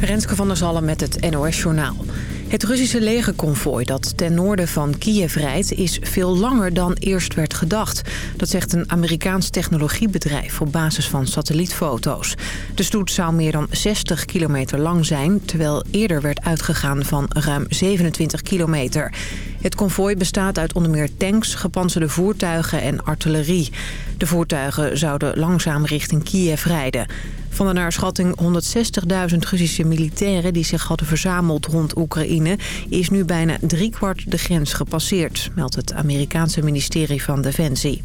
Renske van der Zallen met het NOS-journaal. Het Russische legerconvooi dat ten noorden van Kiev rijdt... is veel langer dan eerst werd gedacht. Dat zegt een Amerikaans technologiebedrijf op basis van satellietfoto's. De stoet zou meer dan 60 kilometer lang zijn... terwijl eerder werd uitgegaan van ruim 27 kilometer. Het konvooi bestaat uit onder meer tanks, gepantserde voertuigen en artillerie. De voertuigen zouden langzaam richting Kiev rijden. Van de naar schatting 160.000 Russische militairen die zich hadden verzameld rond Oekraïne... is nu bijna driekwart de grens gepasseerd, meldt het Amerikaanse ministerie van Defensie.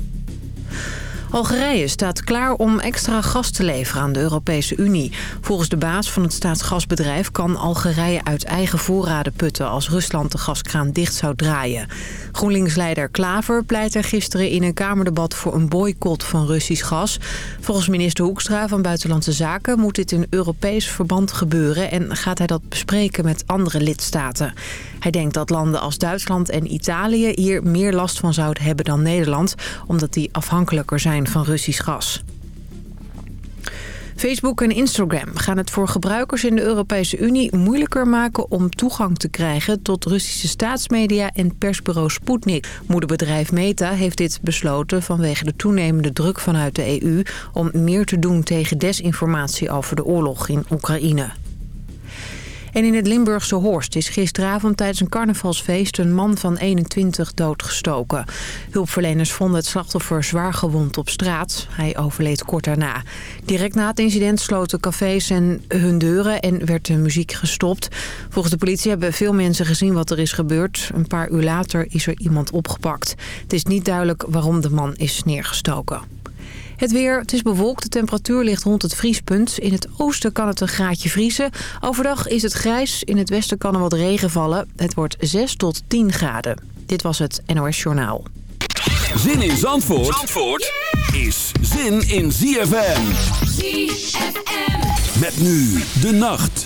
Algerije staat klaar om extra gas te leveren aan de Europese Unie. Volgens de baas van het staatsgasbedrijf kan Algerije uit eigen voorraden putten... als Rusland de gaskraan dicht zou draaien. GroenLinks-leider Klaver pleit er gisteren in een Kamerdebat... voor een boycott van Russisch gas. Volgens minister Hoekstra van Buitenlandse Zaken... moet dit in Europees verband gebeuren... en gaat hij dat bespreken met andere lidstaten. Hij denkt dat landen als Duitsland en Italië hier meer last van zouden hebben dan Nederland... omdat die afhankelijker zijn van Russisch gas. Facebook en Instagram gaan het voor gebruikers in de Europese Unie moeilijker maken om toegang te krijgen tot Russische staatsmedia en persbureau Sputnik. Moederbedrijf Meta heeft dit besloten vanwege de toenemende druk vanuit de EU om meer te doen tegen desinformatie over de oorlog in Oekraïne. En in het Limburgse Horst is gisteravond tijdens een carnavalsfeest een man van 21 doodgestoken. Hulpverleners vonden het slachtoffer zwaar gewond op straat. Hij overleed kort daarna. Direct na het incident sloten cafés en hun deuren en werd de muziek gestopt. Volgens de politie hebben veel mensen gezien wat er is gebeurd. Een paar uur later is er iemand opgepakt. Het is niet duidelijk waarom de man is neergestoken. Het weer, het is bewolkt, de temperatuur ligt rond het vriespunt. In het oosten kan het een graadje vriezen. Overdag is het grijs, in het westen kan er wat regen vallen. Het wordt 6 tot 10 graden. Dit was het NOS Journaal. Zin in Zandvoort, Zandvoort is zin in ZFM. ZFM. Met nu de nacht.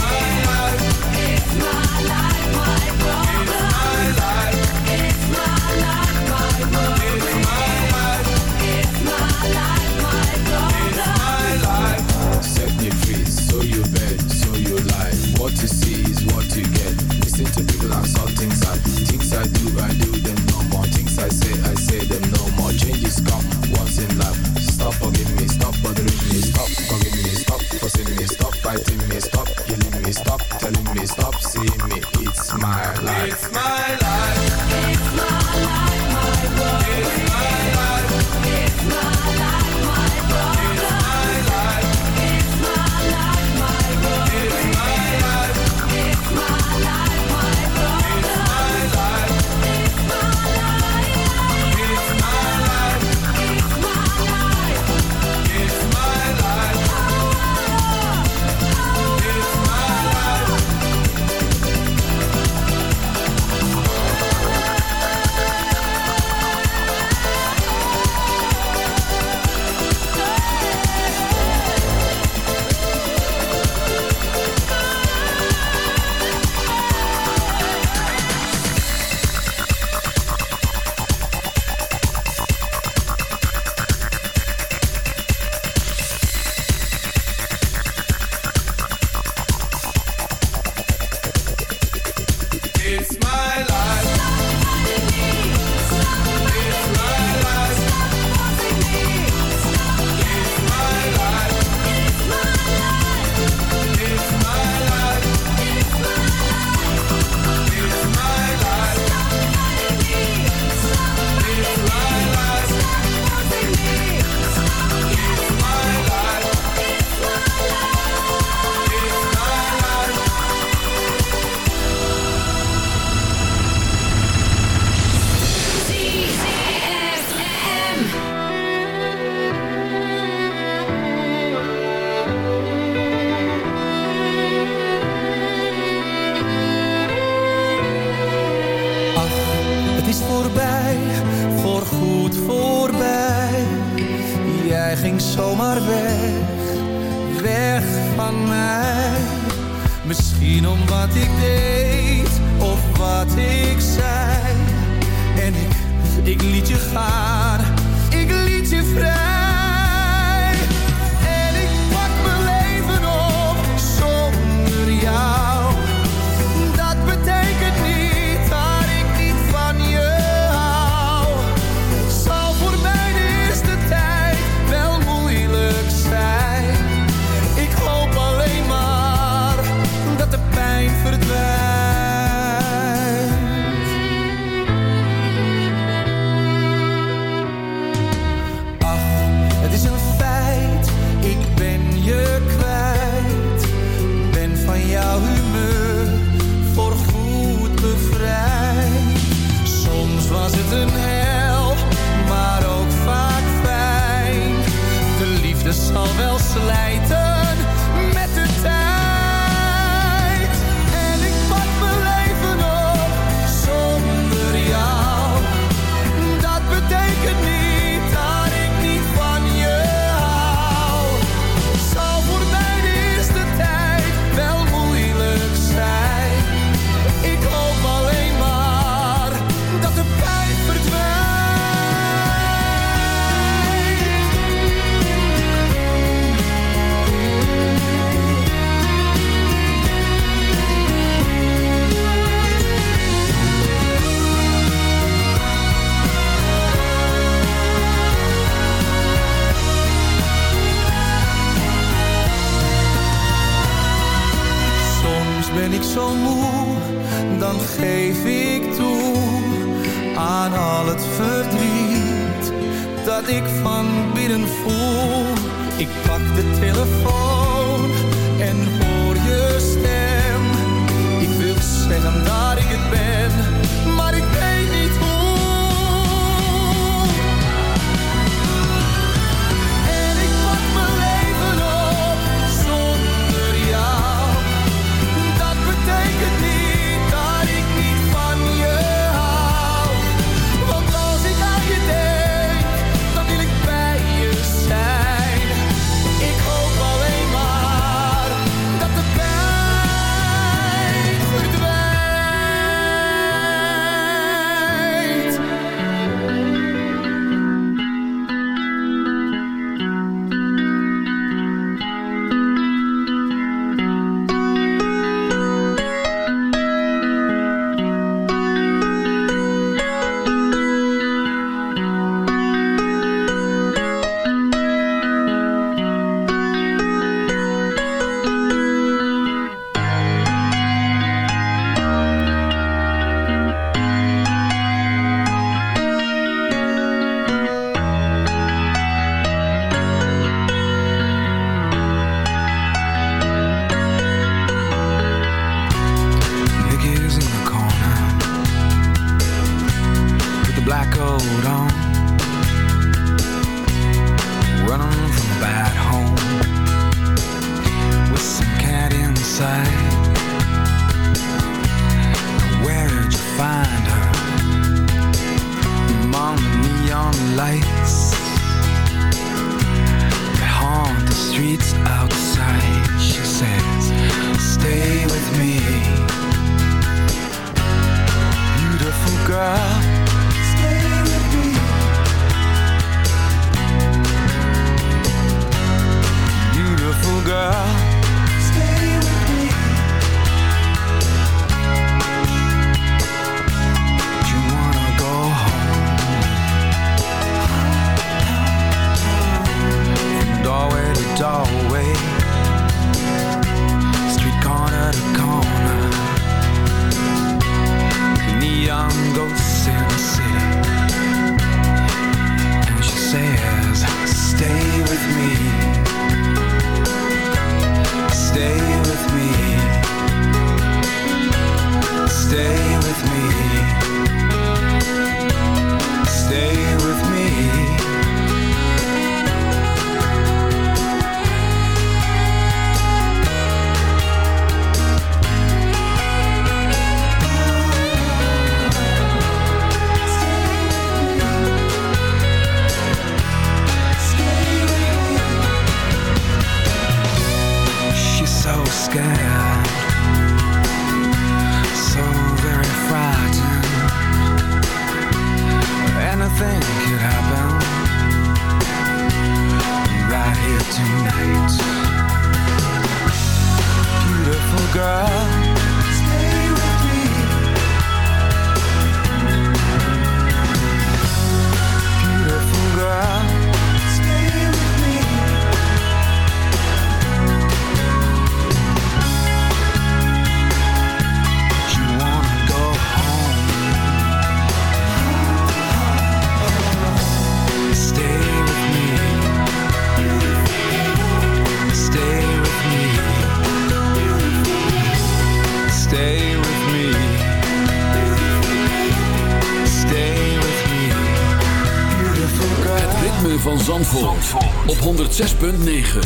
op 106.9.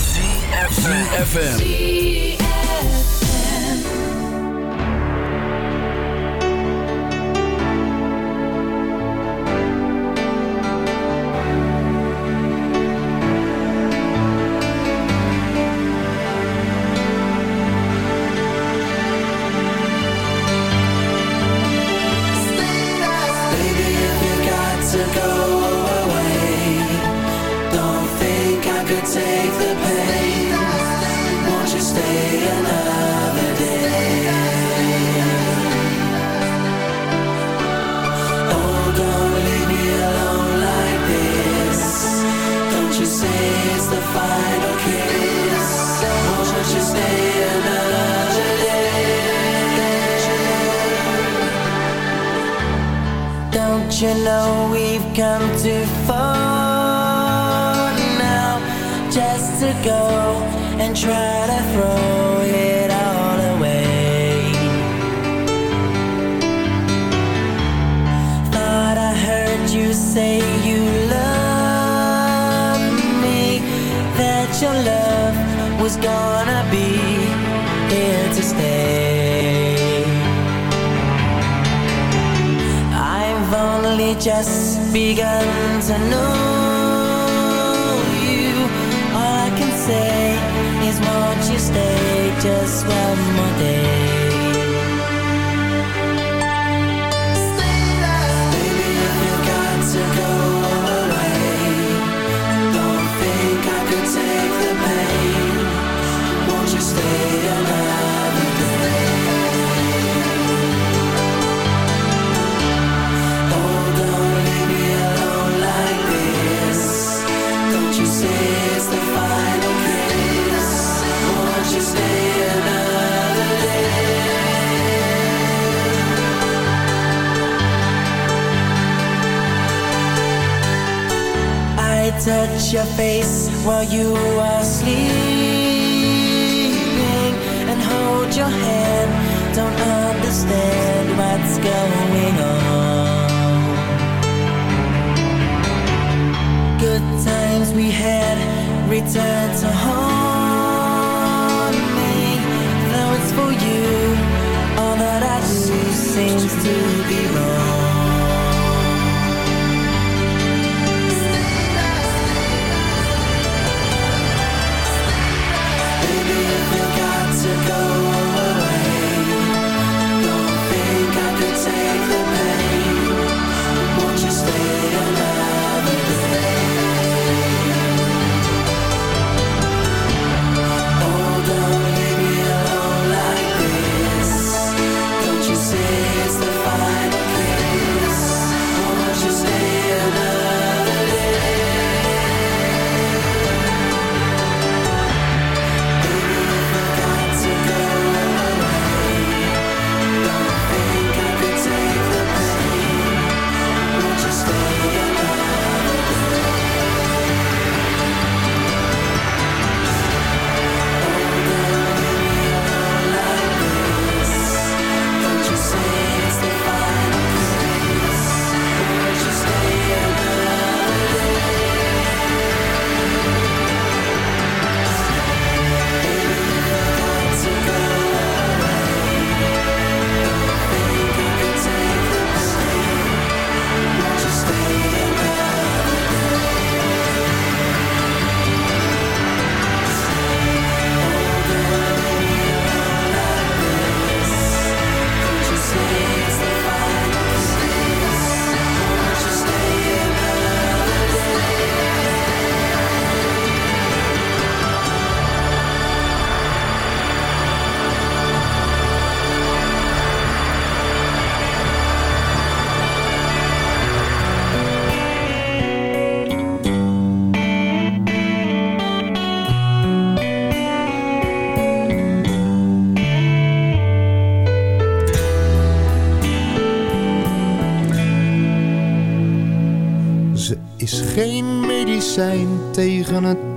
FM. just begun to know. while you are asleep.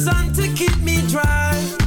sun to keep me dry.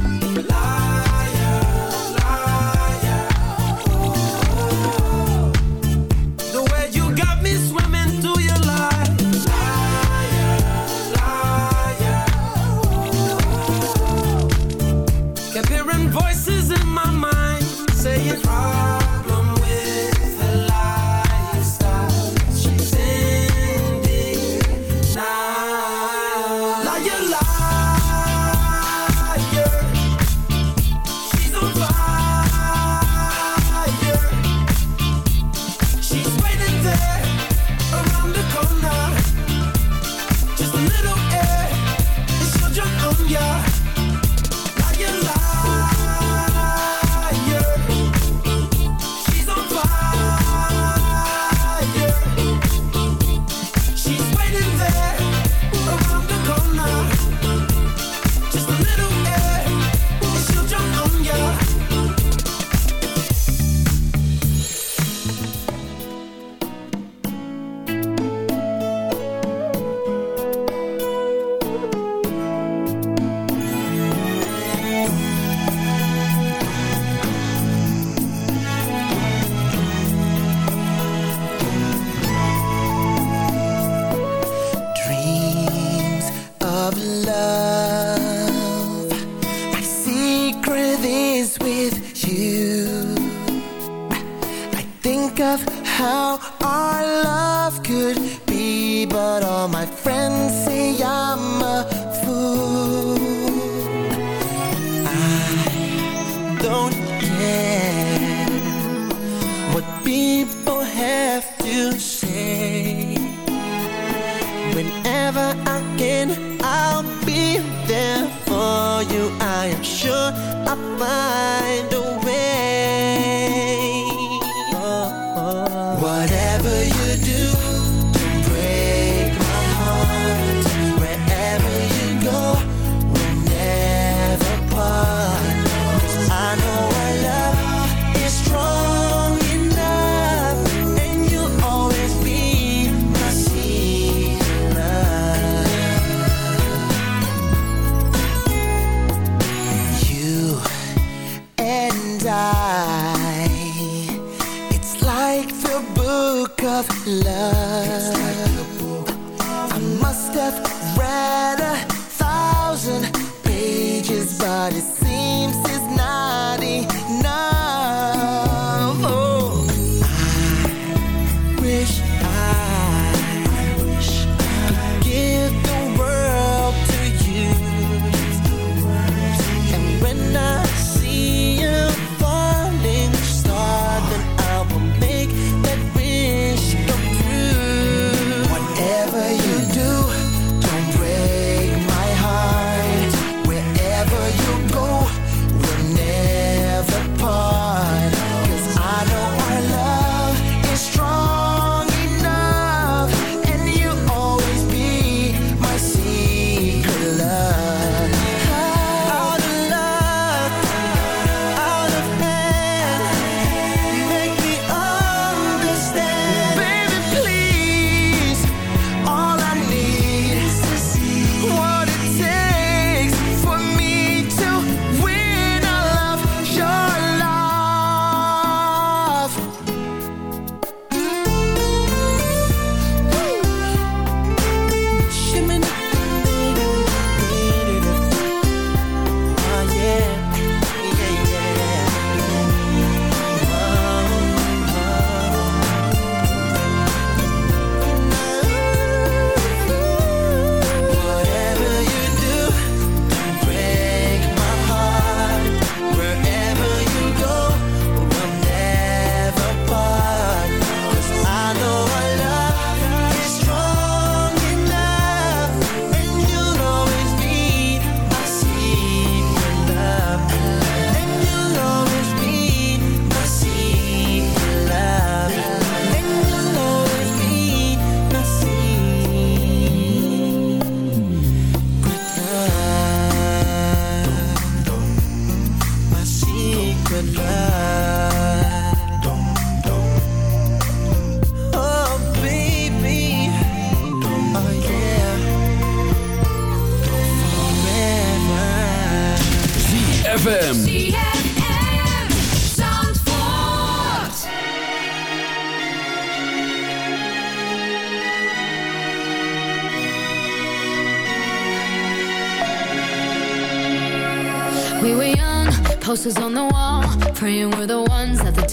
what people have to say. Whenever I can, I'll be there for you. I am sure I'll find a way